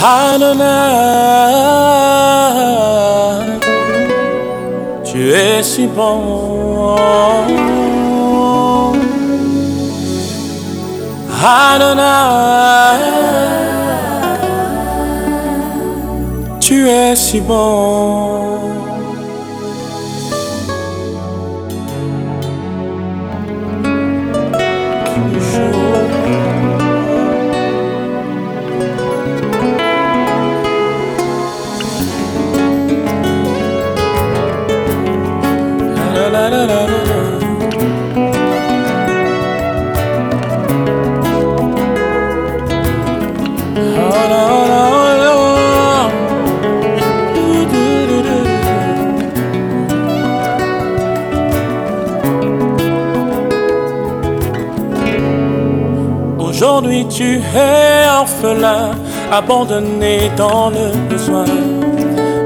Adonai, tu es si bon. Adonai, tu es si bon. Aujourd'hui tu es orphelin, abandonné dans le besoin,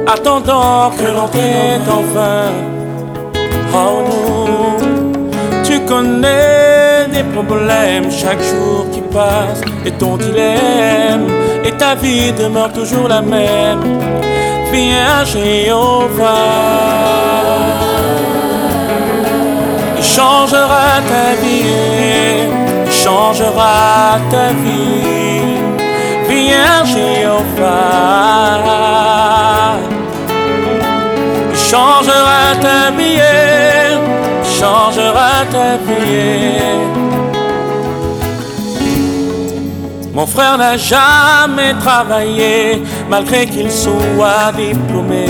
attendant que l'on t'aide enfin. Oh non, tu connais des problèmes chaque jour qui passe et ton dilemme et ta vie demeure toujours la même. Viens à Jéhovah. Il changera ta vie, il changera ta vie. Viens à Jéhovah. Il changera ta vie, il changera ta vie. Mon frère n'a jamais travaillé, malgré qu'il soit diplômé.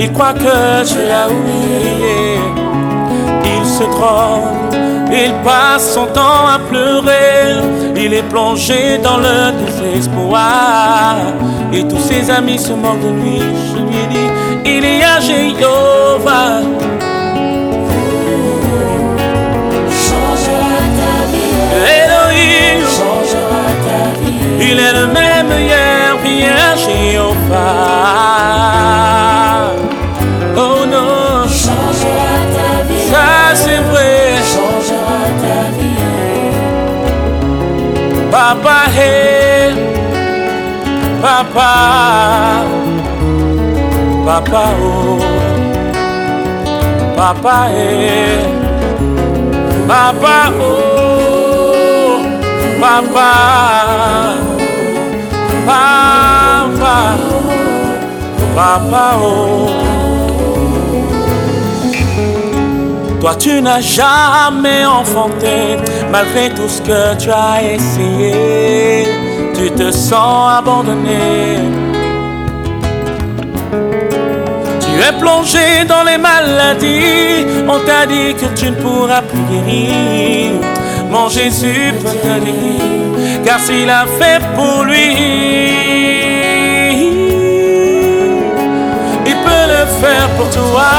Il croit que je l'ai oublié. Il se trompe, il passe son temps à pleurer. Il est plongé dans le désespoir. Et tous ses amis se moquent de lui. Je lui ai dit, il y a Jéhovah. il est le même hier, hier triomphant. Oh non, changera ta vie. Ça c'est vrai, changera ta vie. Papa, hey, papa, papa, oh, papa, hey, papa, oh, papa papa, papa, oh. Toi tu n'as jamais enfanté, malgré tout ce que tu as essayé, tu te sens abandonné. Tu es plongé dans les maladies, on t'a dit que tu ne pourras plus guérir Jésus peut donner, car s'il a fait pour lui, il peut le faire pour toi.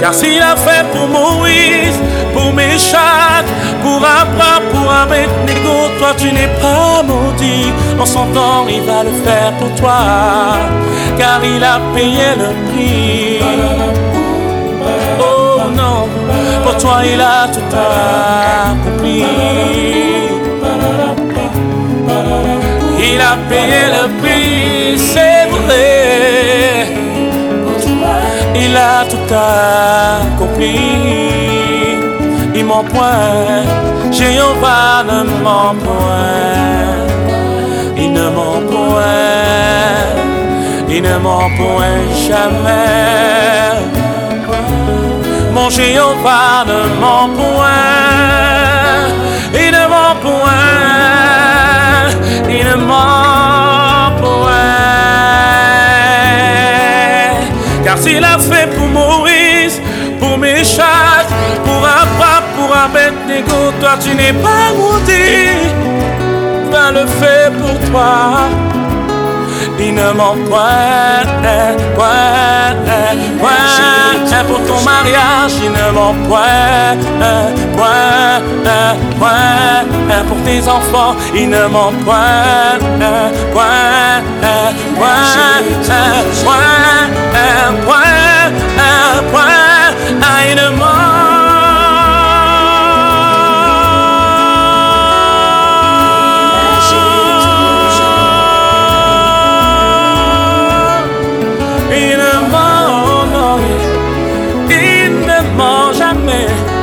Car s'il a fait pour Moïse, pour Méchad, pour Abraham, pour Abednego, toi tu n'es pas maudit. En son temps, il va le faire pour toi, car il a payé le prix. Pour toi, il a tout accompli. Il a payé le prix, c'est vrai. Il a tout accompli. Il m'en point, Jéhovah ne m'en point. Il ne m'en point, il ne m'en point jamais. Mon Jéhovah ne ment point, il ne ment point, il ne ment point. Car s'il a fait pour Maurice, pour mes chasses, pour Abba, pour Abednego, toi tu n'es pas maudit, va le faire pour toi. Il ne manque point, point, point, pour ton mariage. Il ne manque point, point, point, pour tes enfants. Il ne manque point, point, point, point, point, point. Ment jamais.